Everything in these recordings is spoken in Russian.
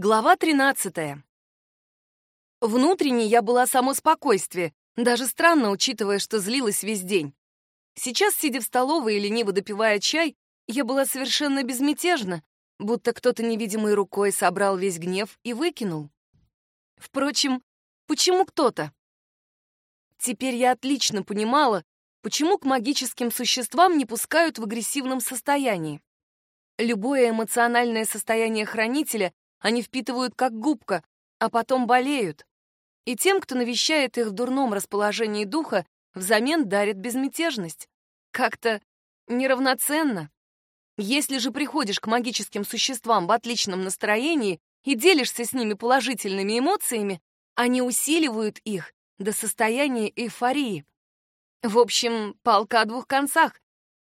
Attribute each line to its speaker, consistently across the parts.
Speaker 1: Глава 13. Внутренне я была само спокойствие, даже странно, учитывая, что злилась весь день. Сейчас, сидя в столовой и лениво допивая чай, я была совершенно безмятежна, будто кто-то невидимой рукой собрал весь гнев и выкинул. Впрочем, почему кто-то? Теперь я отлично понимала, почему к магическим существам не пускают в агрессивном состоянии. Любое эмоциональное состояние хранителя они впитывают как губка, а потом болеют. И тем, кто навещает их в дурном расположении духа, взамен дарит безмятежность. Как-то неравноценно. Если же приходишь к магическим существам в отличном настроении и делишься с ними положительными эмоциями, они усиливают их до состояния эйфории. В общем, палка о двух концах.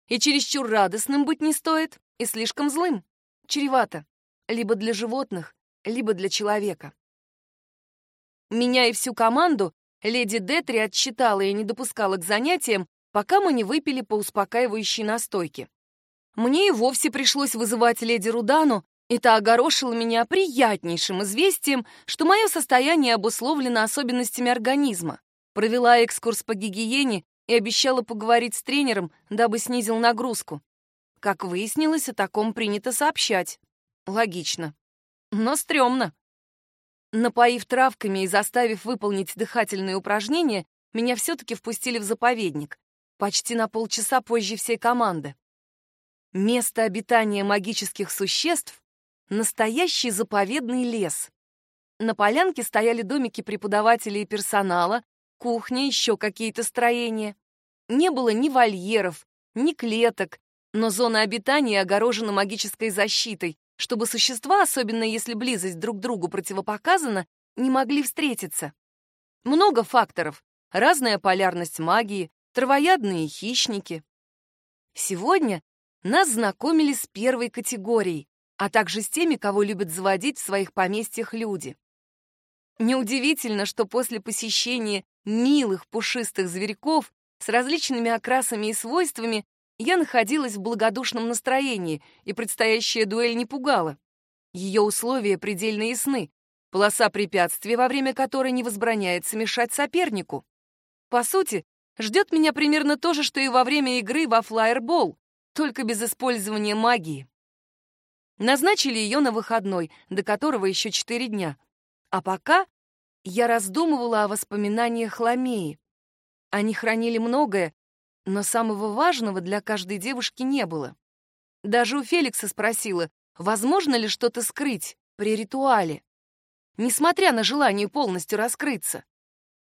Speaker 1: И чересчур радостным быть не стоит, и слишком злым. Чревато либо для животных, либо для человека. Меня и всю команду леди Детри отчитала и не допускала к занятиям, пока мы не выпили по успокаивающей настойке. Мне и вовсе пришлось вызывать леди Рудану, и та огорошила меня приятнейшим известием, что мое состояние обусловлено особенностями организма. Провела экскурс по гигиене и обещала поговорить с тренером, дабы снизил нагрузку. Как выяснилось, о таком принято сообщать. Логично. Но стрёмно. Напоив травками и заставив выполнить дыхательные упражнения, меня все-таки впустили в заповедник. Почти на полчаса позже всей команды. Место обитания магических существ — настоящий заповедный лес. На полянке стояли домики преподавателей и персонала, кухня, еще какие-то строения. Не было ни вольеров, ни клеток, но зона обитания огорожена магической защитой, чтобы существа, особенно если близость друг к другу противопоказана, не могли встретиться. Много факторов. Разная полярность магии, травоядные хищники. Сегодня нас знакомили с первой категорией, а также с теми, кого любят заводить в своих поместьях люди. Неудивительно, что после посещения милых пушистых зверьков с различными окрасами и свойствами я находилась в благодушном настроении, и предстоящая дуэль не пугала. Ее условия предельно ясны. Полоса препятствий, во время которой не возбраняется мешать сопернику. По сути, ждет меня примерно то же, что и во время игры во флайербол, только без использования магии. Назначили ее на выходной, до которого еще четыре дня. А пока я раздумывала о воспоминаниях Ламеи. Они хранили многое, но самого важного для каждой девушки не было. Даже у Феликса спросила, возможно ли что-то скрыть при ритуале, несмотря на желание полностью раскрыться.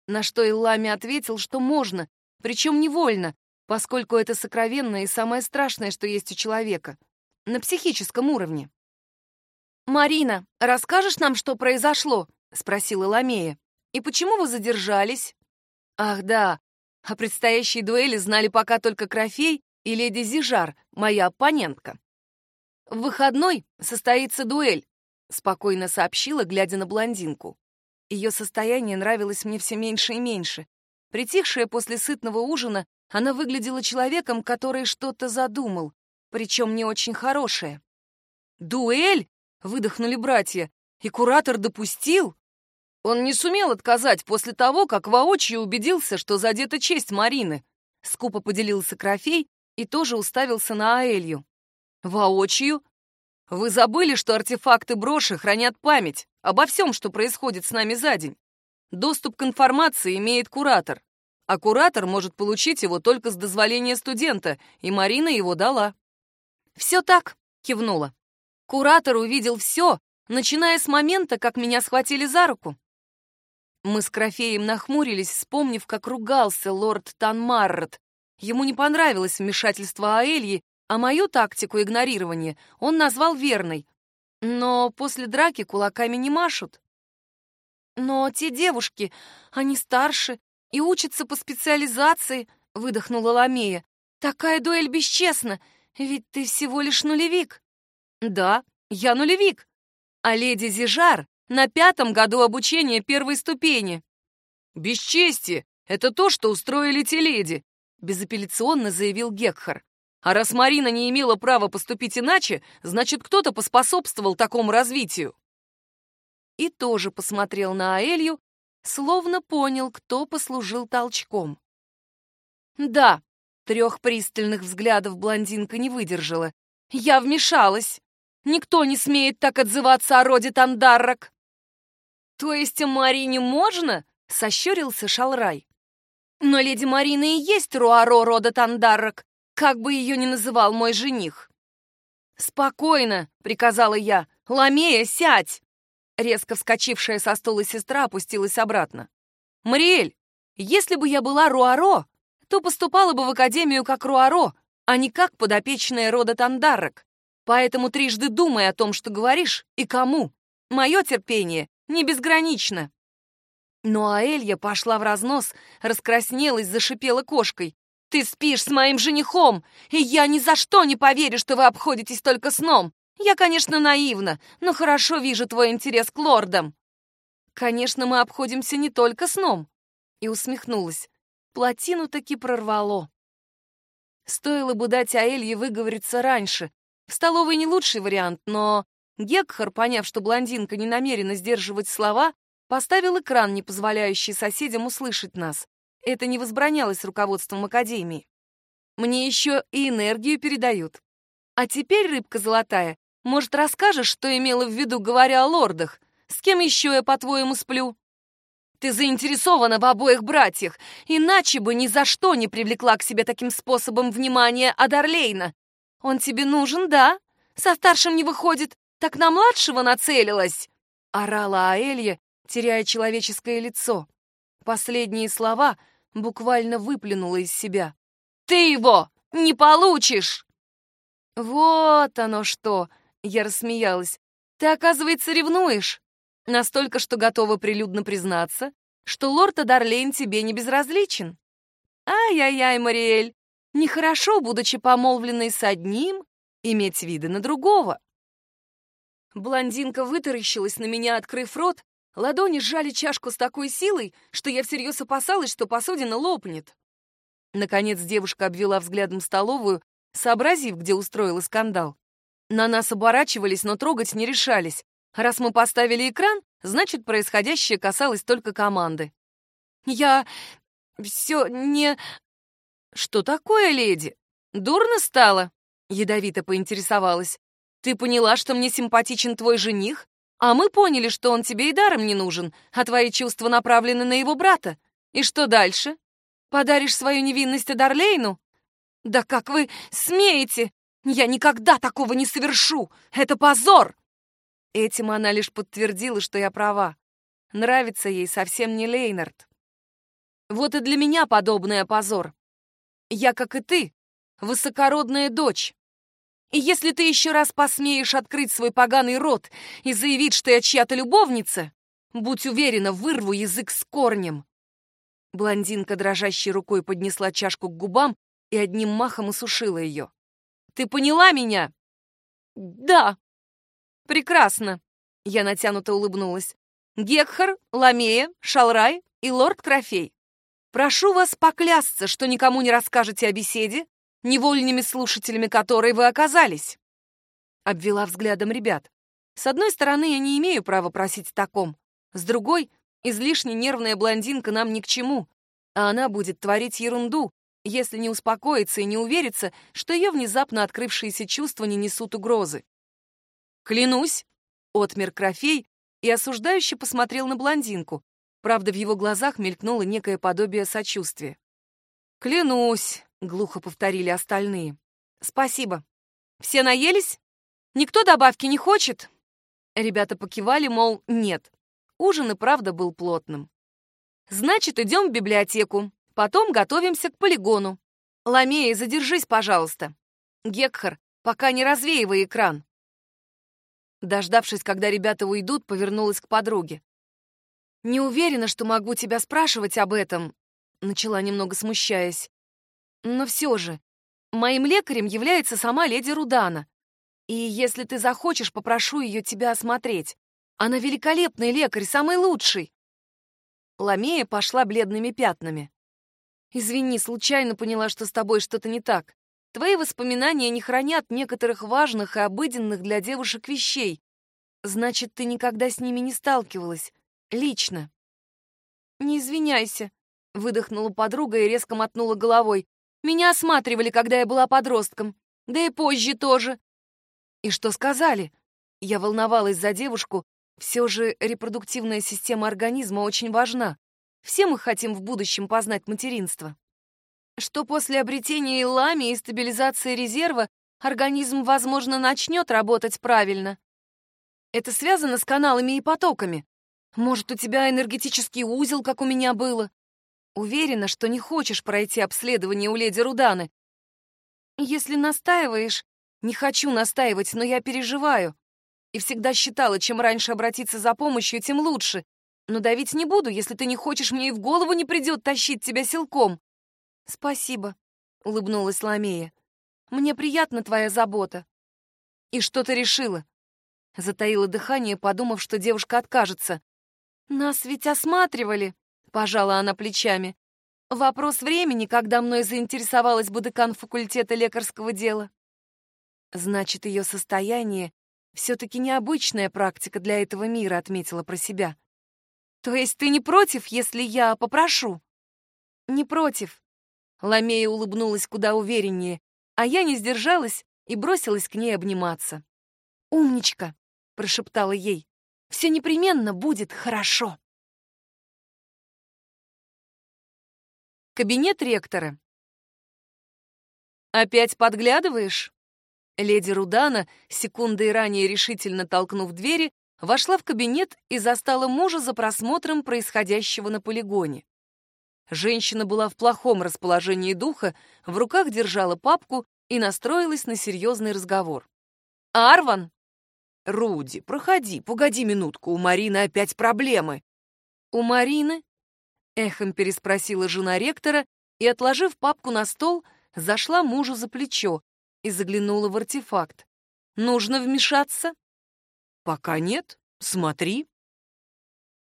Speaker 1: На что Иллами ответил, что можно, причем невольно, поскольку это сокровенное и самое страшное, что есть у человека, на психическом уровне. «Марина, расскажешь нам, что произошло?» — спросила Ламея. «И почему вы задержались?» «Ах да, о предстоящей дуэли знали пока только Крофей и леди Зижар, моя оппонентка. «В выходной состоится дуэль», — спокойно сообщила, глядя на блондинку. Ее состояние нравилось мне все меньше и меньше. Притихшая после сытного ужина, она выглядела человеком, который что-то задумал, причем не очень хорошее. «Дуэль?» — выдохнули братья. «И куратор допустил?» Он не сумел отказать после того, как воочию убедился, что задета честь Марины. Скупо поделился Крофей и тоже уставился на Аэлью. Воочию? Вы забыли, что артефакты броши хранят память обо всем, что происходит с нами за день? Доступ к информации имеет куратор, а куратор может получить его только с дозволения студента, и Марина его дала. «Все так», — кивнула. «Куратор увидел все, начиная с момента, как меня схватили за руку. Мы с Крофеем нахмурились, вспомнив, как ругался лорд Танмаррот. Ему не понравилось вмешательство Аэльи, а мою тактику игнорирования он назвал верной. Но после драки кулаками не машут. «Но те девушки, они старше и учатся по специализации», — выдохнула Ламея. «Такая дуэль бесчестна, ведь ты всего лишь нулевик». «Да, я нулевик. А леди Зижар на пятом году обучения первой ступени. «Бесчестие — это то, что устроили те леди», — безапелляционно заявил Гекхар. «А раз Марина не имела права поступить иначе, значит, кто-то поспособствовал такому развитию». и тоже посмотрел на Аэлью, словно понял, кто послужил толчком. Да, трех пристальных взглядов блондинка не выдержала. Я вмешалась. Никто не смеет так отзываться о роде Тандаррак. То есть Марине можно? Сощурился Шалрай. Но леди Марина и есть Руаро рода Тандаррак, как бы ее ни называл мой жених. «Спокойно», — приказала я. «Ламея, сядь!» Резко вскочившая со стула сестра опустилась обратно. «Мариэль, если бы я была Руаро, то поступала бы в академию как Руаро, а не как подопечная рода Тандаррак. Поэтому трижды думай о том, что говоришь и кому. Мое терпение не безгранично». Но Аэлья пошла в разнос, раскраснелась, зашипела кошкой. «Ты спишь с моим женихом, и я ни за что не поверю, что вы обходитесь только сном. Я, конечно, наивна, но хорошо вижу твой интерес к лордам». «Конечно, мы обходимся не только сном», — и усмехнулась. Плотину таки прорвало. Стоило бы дать Аэлье выговориться раньше. В столовой не лучший вариант, но Гекхар, поняв, что блондинка не намерена сдерживать слова, поставил экран, не позволяющий соседям услышать нас. Это не возбранялось руководством Академии. Мне еще и энергию передают. А теперь, рыбка золотая, может, расскажешь, что имела в виду, говоря о лордах? С кем еще я, по-твоему, сплю? Ты заинтересована в обоих братьях, иначе бы ни за что не привлекла к себе таким способом внимания Адарлейна. Он тебе нужен, да? Со старшим не выходит, так на младшего нацелилась!» Орала Аэлья, теряя человеческое лицо. Последние слова буквально выплюнула из себя. «Ты его не получишь!» «Вот оно что!» — я рассмеялась. «Ты, оказывается, ревнуешь. Настолько, что готова прилюдно признаться, что лорд Адарлейн тебе не безразличен. Ай-яй-яй, Мариэль, нехорошо, будучи помолвленной с одним, иметь виды на другого». Блондинка вытаращилась на меня, открыв рот, Ладони сжали чашку с такой силой, что я всерьез опасалась, что посудина лопнет. Наконец девушка обвела взглядом столовую, сообразив, где устроила скандал. На нас оборачивались, но трогать не решались. Раз мы поставили экран, значит, происходящее касалось только команды. Я... все не... Что такое, леди? Дурно стало? Ядовито поинтересовалась. Ты поняла, что мне симпатичен твой жених, а мы поняли, что он тебе и даром не нужен, а твои чувства направлены на его брата. И что дальше? Подаришь свою невинность Дарлейну? Да как вы смеете? Я никогда такого не совершу! Это позор!» Этим она лишь подтвердила, что я права. Нравится ей совсем не Лейнард. Вот и для меня подобное позор. Я, как и ты, высокородная дочь, и если ты еще раз посмеешь открыть свой поганый рот и заявить, что я чья-то любовница, будь уверена, вырву язык с корнем. Блондинка дрожащей рукой поднесла чашку к губам и одним махом осушила ее. «Ты поняла меня?» «Да». «Прекрасно», — я натянуто улыбнулась. «Гекхар, Ламея, Шалрай и лорд Крофей, прошу вас поклясться, что никому не расскажете о беседе, невольными слушателями которой вы оказались. Обвела взглядом ребят. С одной стороны, я не имею права просить таком. С другой, излишне нервная блондинка нам ни к чему. А она будет творить ерунду, если не успокоится и не уверится, что ее внезапно открывшиеся чувства не несут угрозы. «Клянусь!» — отмер Крофей и осуждающе посмотрел на блондинку. Правда, в его глазах мелькнуло некое подобие сочувствия. «Клянусь!» — глухо повторили остальные. «Спасибо. Все наелись? Никто добавки не хочет?» Ребята покивали, мол, нет. Ужин и правда был плотным. «Значит, идем в библиотеку. Потом готовимся к полигону. Ламея, задержись, пожалуйста. Гекхар, пока не развеивай экран». Дождавшись, когда ребята уйдут, повернулась к подруге. «Не уверена, что могу тебя спрашивать об этом», — начала немного смущаясь. Но все же, моим лекарем является сама леди Рудана. И если ты захочешь, попрошу ее тебя осмотреть. Она великолепный лекарь, самый лучший. Ламея пошла бледными пятнами. Извини, случайно поняла, что с тобой что-то не так. Твои воспоминания не хранят некоторых важных и обыденных для девушек вещей. Значит, ты никогда с ними не сталкивалась. Лично. Не извиняйся, выдохнула подруга и резко мотнула головой. Меня осматривали, когда я была подростком. Да и позже тоже. И что сказали? Я волновалась за девушку. Все же репродуктивная система организма очень важна. Все мы хотим в будущем познать материнство. Что после обретения илами и стабилизации резерва организм, возможно, начнет работать правильно. Это связано с каналами и потоками. Может, у тебя энергетический узел, как у меня было? Уверена, что не хочешь пройти обследование у леди Руданы. Если настаиваешь, не хочу настаивать, но я переживаю. И всегда считала, чем раньше обратиться за помощью, тем лучше. Но давить не буду, если ты не хочешь, мне и в голову не придет тащить тебя силком. Спасибо, улыбнулась Ламея. Мне приятна твоя забота. И что ты решила? Затаила дыхание, подумав, что девушка откажется. Нас ведь осматривали, пожала она плечами. Вопрос времени, когда мной заинтересовалась бы декан факультета лекарского дела. Значит, ее состояние все-таки необычная практика для этого мира, отметила про себя. То есть ты не против, если я попрошу? Не против. Ламея улыбнулась куда увереннее, а я не сдержалась и бросилась к ней обниматься. «Умничка!» — прошептала ей. «Все непременно будет хорошо!» Кабинет ректора. «Опять подглядываешь?» Леди Рудана, секундой ранее решительно толкнув двери, вошла в кабинет и застала мужа за просмотром происходящего на полигоне. Женщина была в плохом расположении духа, в руках держала папку и настроилась на серьезный разговор. «Арван!» «Руди, проходи, погоди минутку, у Марины опять проблемы». «У Марины?» — эхом переспросила жена ректора и, отложив папку на стол, зашла мужу за плечо и заглянула в артефакт. «Нужно вмешаться?» «Пока нет. Смотри».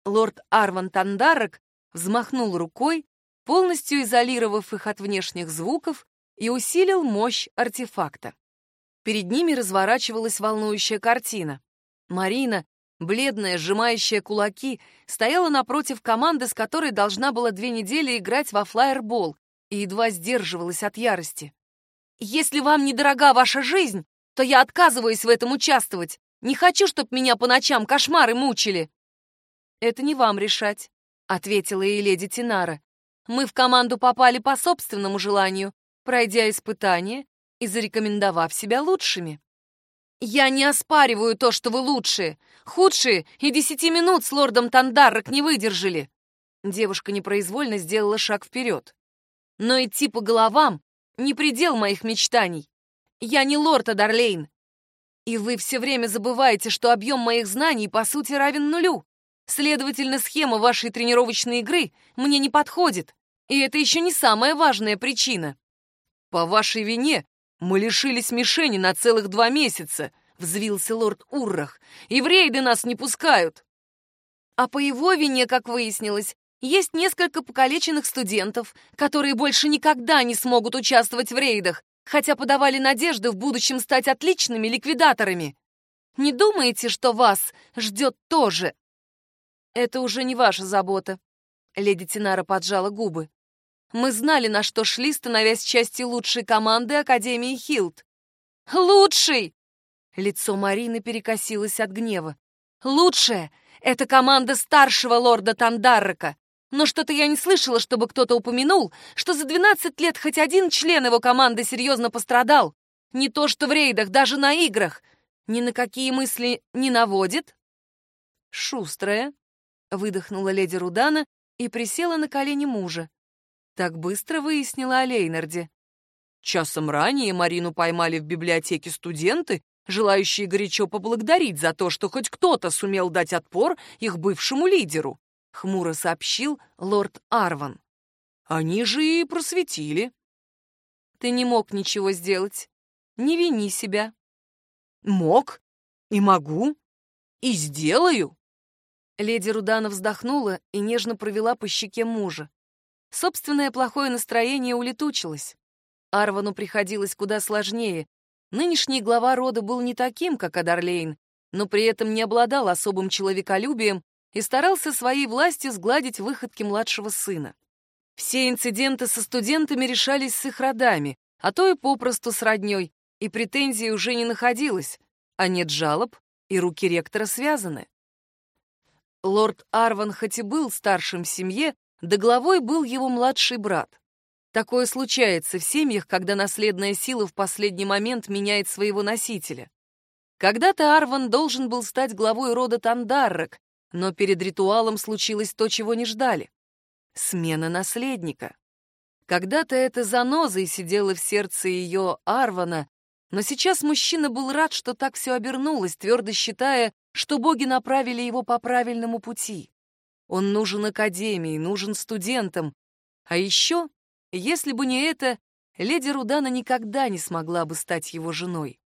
Speaker 1: Лорд Арван Тандарок взмахнул рукой, полностью изолировав их от внешних звуков, и усилил мощь артефакта. Перед ними разворачивалась волнующая картина. Марина, бледная, сжимающая кулаки, стояла напротив команды, с которой должна была две недели играть во флайербол, и едва сдерживалась от ярости. «Если вам недорога ваша жизнь, то я отказываюсь в этом участвовать. Не хочу, чтобы меня по ночам кошмары мучили». «Это не вам решать», — ответила ей леди Тинара. Мы в команду попали по собственному желанию, пройдя испытание и зарекомендовав себя лучшими. Я не оспариваю то, что вы лучшие. Худшие и десяти минут с лордом Тандаррок не выдержали. Девушка непроизвольно сделала шаг вперед. Но идти по головам — не предел моих мечтаний. Я не лорд Адарлейн. И вы все время забываете, что объем моих знаний, по сути, равен нулю. Следовательно, схема вашей тренировочной игры мне не подходит. И это еще не самая важная причина. По вашей вине мы лишились мишени на целых два месяца, взвился лорд Уррах, и в рейды нас не пускают. А по его вине, как выяснилось, есть несколько покалеченных студентов, которые больше никогда не смогут участвовать в рейдах, хотя подавали надежды в будущем стать отличными ликвидаторами. Не думаете, что вас ждет тоже? Это уже не ваша забота. Леди Тинара поджала губы. Мы знали, на что шли, становясь частью лучшей команды Академии Хилд. «Лучший!» Лицо Марины перекосилось от гнева. «Лучшая — это команда старшего лорда Тандаррака. Но что-то я не слышала, чтобы кто-то упомянул, что за 12 лет хоть один член его команды серьезно пострадал. Не то что в рейдах, даже на играх. Ни на какие мысли не наводит?» «Шустрая», — выдохнула леди Рудана и присела на колени мужа. Так быстро выяснила о Лейнарде. Часом ранее Марину поймали в библиотеке студенты, желающие горячо поблагодарить за то, что хоть кто-то сумел дать отпор их бывшему лидеру, хмуро сообщил лорд Арван. Они же и просветили. Ты не мог ничего сделать. Не вини себя. Мог и могу и сделаю. Леди Рудана вздохнула и нежно провела по щеке мужа. Собственное плохое настроение улетучилось. Арвану приходилось куда сложнее. Нынешний глава рода был не таким, как Адарлейн, но при этом не обладал особым человеколюбием и старался своей властью сгладить выходки младшего сына. Все инциденты со студентами решались с их родами, а то и попросту с роднёй, и претензий уже не находилось, а нет жалоб, и руки ректора связаны. Лорд Арван хоть и был старшим в семье, да главой был его младший брат. Такое случается в семьях, когда наследная сила в последний момент меняет своего носителя. Когда-то Арван должен был стать главой рода Тандаррек, но перед ритуалом случилось то, чего не ждали. Смена наследника. Когда-то эта заноза и сидела в сердце ее Арвана, но сейчас мужчина был рад, что так все обернулось, твердо считая, что боги направили его по правильному пути. Он нужен академии, нужен студентам. А еще, если бы не это, леди Рудана никогда не смогла бы стать его женой.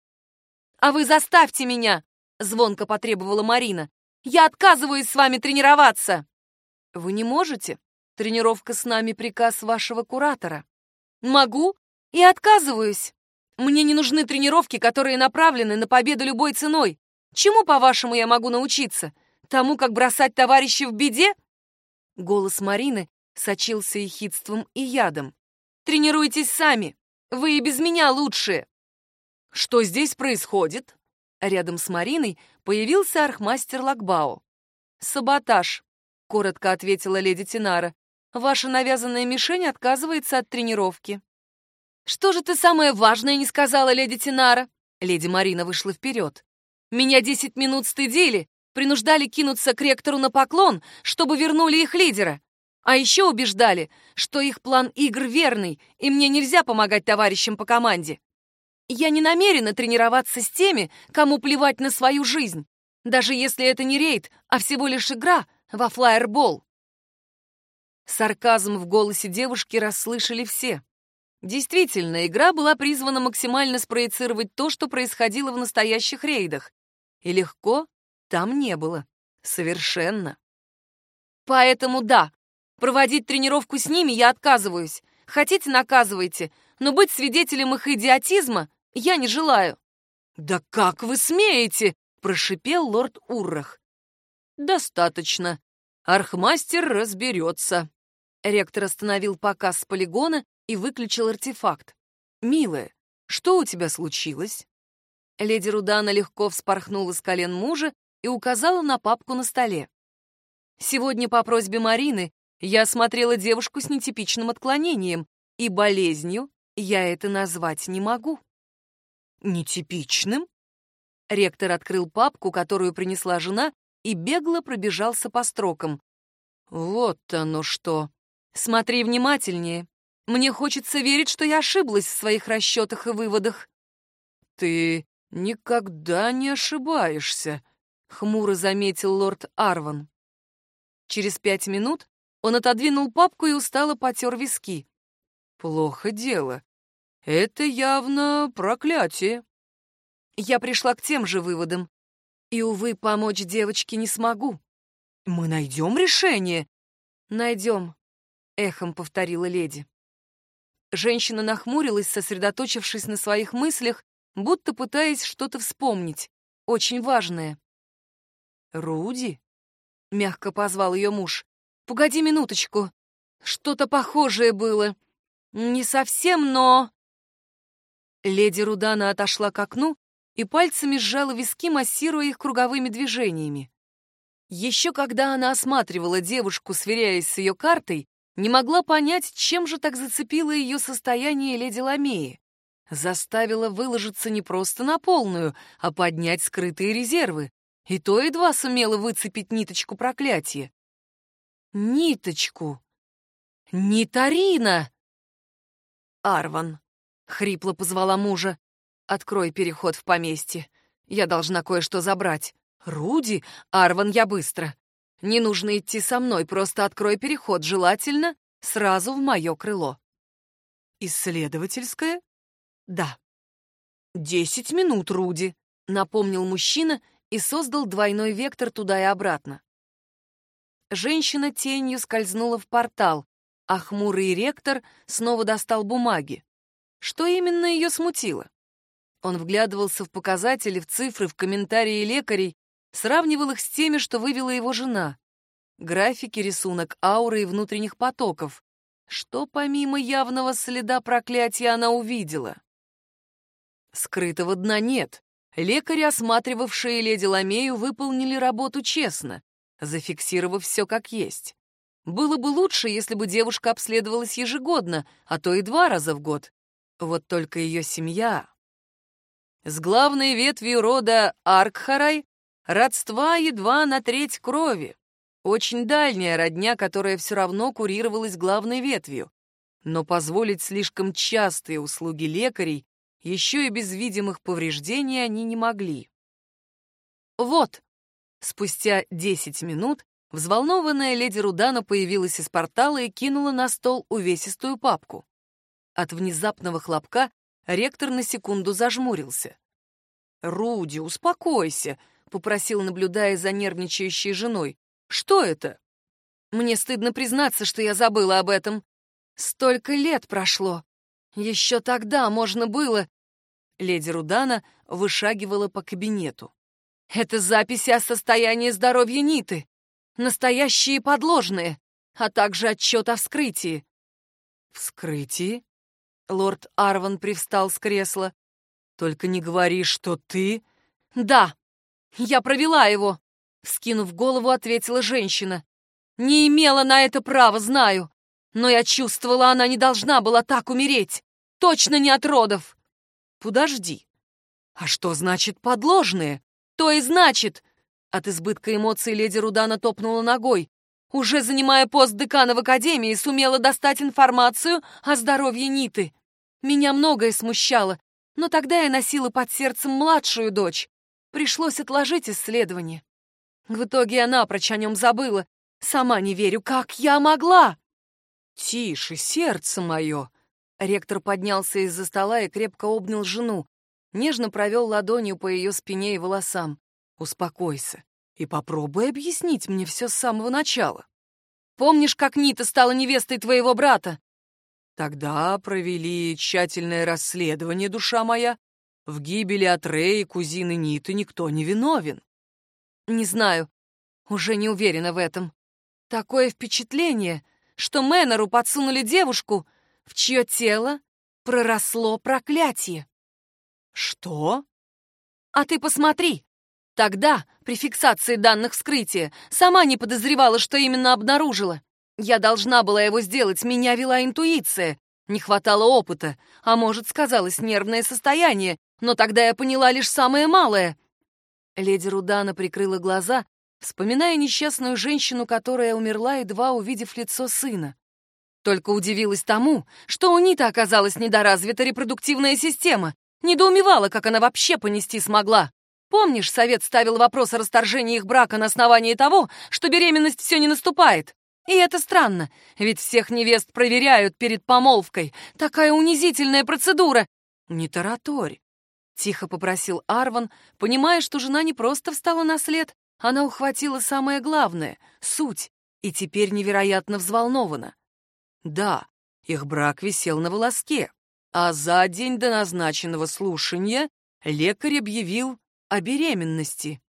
Speaker 1: «А вы заставьте меня!» — звонко потребовала Марина. «Я отказываюсь с вами тренироваться!» «Вы не можете. Тренировка с нами — приказ вашего куратора». «Могу и отказываюсь. Мне не нужны тренировки, которые направлены на победу любой ценой. Чему, по-вашему, я могу научиться? Тому, как бросать товарища в беде?» Голос Марины сочился ехидством и ядом. «Тренируйтесь сами. Вы и без меня лучшие». «Что здесь происходит?» Рядом с Мариной появился архмастер Лакбао. «Саботаж», — коротко ответила леди Тинара. «Ваша навязанная мишень отказывается от тренировки». «Что же ты самое важное не сказала, леди Тинара?» Леди Марина вышла вперед. «Меня десять минут стыдили, принуждали кинуться к ректору на поклон, чтобы вернули их лидера. А еще убеждали, что их план игр верный, и мне нельзя помогать товарищам по команде. Я не намерена тренироваться с теми, кому плевать на свою жизнь, даже если это не рейд, а всего лишь игра во флайербол. Сарказм в голосе девушки расслышали все. Действительно, игра была призвана максимально спроецировать то, что происходило в настоящих рейдах. И легко там не было. Совершенно. Поэтому да, проводить тренировку с ними я отказываюсь. Хотите, наказывайте, но быть свидетелем их идиотизма я не желаю». «Да как вы смеете?» — прошипел лорд Уррах. «Достаточно. Архмастер разберется». Ректор остановил показ с полигона и выключил артефакт. «Милая, что у тебя случилось?» Леди Рудана легко вспорхнула с колен мужа и указала на папку на столе. «Сегодня по просьбе Марины я осмотрела девушку с нетипичным отклонением, и болезнью я это назвать не могу». Нетипичным? Ректор открыл папку, которую принесла жена, и бегло пробежался по строкам. Вот оно что. Смотри внимательнее. Мне хочется верить, что я ошиблась в своих расчетах и выводах. Ты никогда не ошибаешься, хмуро заметил лорд Арван. Через пять минут он отодвинул папку и устало потер виски. Плохо дело. Это явно проклятие. Я пришла к тем же выводам. И, увы, помочь девочке не смогу. Мы найдем решение. Найдем, эхом повторила леди. Женщина нахмурилась, сосредоточившись на своих мыслях, будто пытаясь что-то вспомнить, очень важное. «Руди?» — мягко позвал ее муж. «Погоди минуточку. Что-то похожее было. Не совсем, но...» Леди Рудана отошла к окну и пальцами сжала виски, массируя их круговыми движениями. Еще когда она осматривала девушку, сверяясь с ее картой, не могла понять, чем же так зацепило ее состояние леди Ламеи. Заставила выложиться не просто на полную, а поднять скрытые резервы. И то едва сумела выцепить ниточку проклятия. Ниточку! Нитарина! Арван. Хрипло позвала мужа. «Открой переход в поместье. Я должна кое-что забрать. Руди? Арван, я быстро. Не нужно идти со мной, просто открой переход, желательно, сразу в мое крыло». «Исследовательское?» «Да». «Десять минут, Руди», — напомнил мужчина и создал двойной вектор туда и обратно. Женщина тенью скользнула в портал, а хмурый ректор снова достал бумаги. Что именно ее смутило? Он вглядывался в показатели, в цифры, в комментарии лекарей, сравнивал их с теми, что вывела его жена. Графики, рисунок ауры и внутренних потоков. Что помимо явного следа проклятия она увидела? Скрытого дна нет. Лекари, осматривавшие леди Ламею, выполнили работу честно, зафиксировав все как есть. Было бы лучше, если бы девушка обследовалась ежегодно, а то и два раза в год. Вот только ее семья... С главной ветвью рода Аркхарай родства едва на треть крови. Очень дальняя родня, которая все равно курировалась главной ветвью. Но позволить слишком частые услуги лекарей еще и без видимых повреждений они не могли. Вот, спустя десять минут взволнованная леди Рудана появилась из портала и кинула на стол увесистую папку. От внезапного хлопка ректор на секунду зажмурился. «Руди, успокойся», — попросил, наблюдая за нервничающей женой. «Что это?» «Мне стыдно признаться, что я забыла об этом. Столько лет прошло. Еще тогда можно было...» Леди Рудана вышагивала по кабинету. «Это записи о состоянии здоровья Ниты. Настоящие подложные, а также отчет о вскрытии». «Вскрытии?» Лорд Арван привстал с кресла. «Только не говори, что ты...» «Да, я провела его», — вскинув голову, ответила женщина. «Не имела на это права, знаю. Но я чувствовала, она не должна была так умереть. Точно не от родов. Подожди. А что значит подложные? То и значит. От избытка эмоций леди Рудана топнула ногой. Уже занимая пост декана в академии, сумела достать информацию о здоровье Ниты. Меня многое смущало, но тогда я носила под сердцем младшую дочь. Пришлось отложить исследование. В итоге она напрочь о нем забыла. Сама не верю, как я могла? «Тише, сердце мое!» Ректор поднялся из-за стола и крепко обнял жену, нежно провел ладонью по ее спине и волосам. «Успокойся и попробуй объяснить мне все с самого начала. Помнишь, как Нита стала невестой твоего брата?» «Тогда провели тщательное расследование, душа моя. В гибели от Рэя кузины Ниты никто не виновен». «Не знаю, уже не уверена в этом. Такое впечатление, что Мэннеру подсунули девушку, в чье тело проросло проклятие. Что? А ты посмотри. Тогда, при фиксации данных вскрытия, сама не подозревала, что именно обнаружила. Я должна была его сделать, меня вела интуиция. Не хватало опыта, а может, сказалось нервное состояние, но тогда я поняла лишь самое малое. Леди Рудана прикрыла глаза вспоминая несчастную женщину, которая умерла, едва увидев лицо сына. Только удивилась тому, что у Ниты оказалась недоразвита репродуктивная система, недоумевала, как она вообще понести смогла. Помнишь, совет ставил вопрос о расторжении их брака на основании того, что беременность все не наступает? И это странно, ведь всех невест проверяют перед помолвкой. Такая унизительная процедура. Не тараторь. Тихо попросил Арван, понимая, что жена не просто встала на след, она ухватила самое главное — суть, и теперь невероятно взволнована. Да, их брак висел на волоске, а за день до назначенного слушания лекарь объявил о беременности.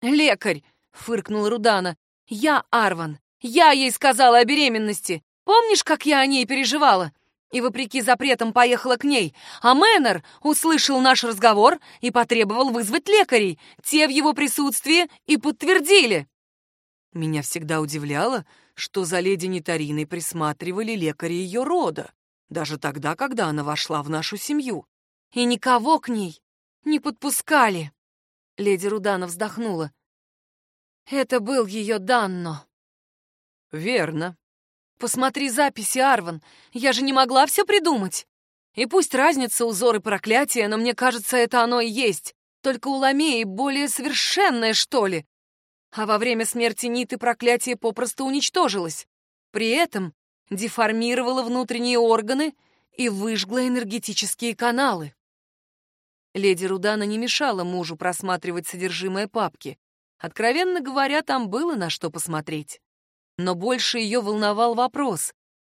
Speaker 1: «Лекарь!» — фыркнул Рудана. «Я Арван! Я ей сказала о беременности! Помнишь, как я о ней переживала? И, вопреки запретам, поехала к ней, а Мэннер услышал наш разговор и потребовал вызвать лекарей. Те в его присутствии и подтвердили. Меня всегда удивляло, что за леди Нитариной присматривали лекари ее рода, даже тогда, когда она вошла в нашу семью. И никого к ней не подпускали. Леди Рудана вздохнула. Это был ее Данно. Верно, Посмотри записи, Арван. Я же не могла все придумать. И пусть разница узоры проклятия, но мне кажется, это оно и есть. Только у Ламеи более совершенное, что ли. А во время смерти Ниты проклятие попросту уничтожилось. При этом деформировало внутренние органы и выжгло энергетические каналы. Леди Рудана не мешала мужу просматривать содержимое папки. Откровенно говоря, там было на что посмотреть. Но больше ее волновал вопрос,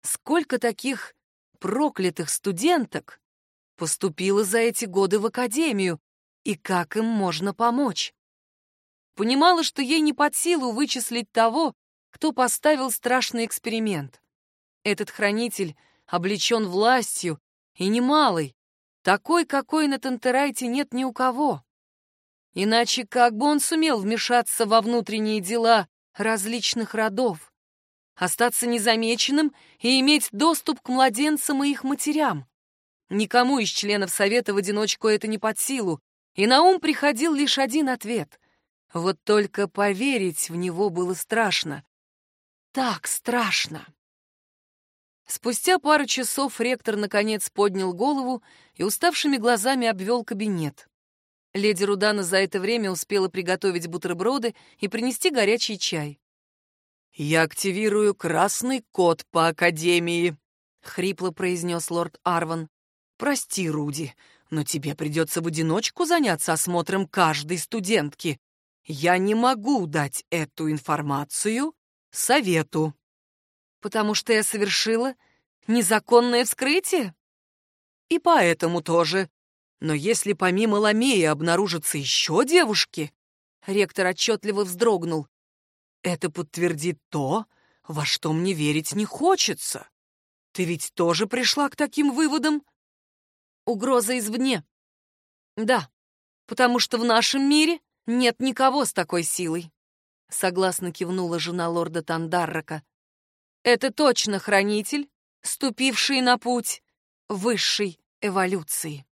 Speaker 1: сколько таких проклятых студенток поступила за эти годы в академию, и как им можно помочь. Понимала, что ей не под силу вычислить того, кто поставил страшный эксперимент. Этот хранитель облечен властью, и немалой, такой, какой на Тантерайте нет ни у кого. Иначе как бы он сумел вмешаться во внутренние дела различных родов, остаться незамеченным и иметь доступ к младенцам и их матерям? Никому из членов Совета в одиночку это не под силу, и на ум приходил лишь один ответ. Вот только поверить в него было страшно. Так страшно. Спустя пару часов ректор наконец поднял голову и уставшими глазами обвел кабинет. Леди Рудана за это время успела приготовить бутерброды и принести горячий чай. «Я активирую красный код по Академии», — хрипло произнес лорд Арван. «Прости, Руди, но тебе придется в одиночку заняться осмотром каждой студентки. Я не могу дать эту информацию совету». «Потому что я совершила незаконное вскрытие?» «И поэтому тоже. Но если помимо Ламеи обнаружатся еще девушки...» Ректор отчетливо вздрогнул. «Это подтвердит то, во что мне верить не хочется. Ты ведь тоже пришла к таким выводам?» «Угроза извне». «Да, потому что в нашем мире нет никого с такой силой», — согласно кивнула жена лорда Тандаррака. «Это точно хранитель, ступивший на путь высшей эволюции».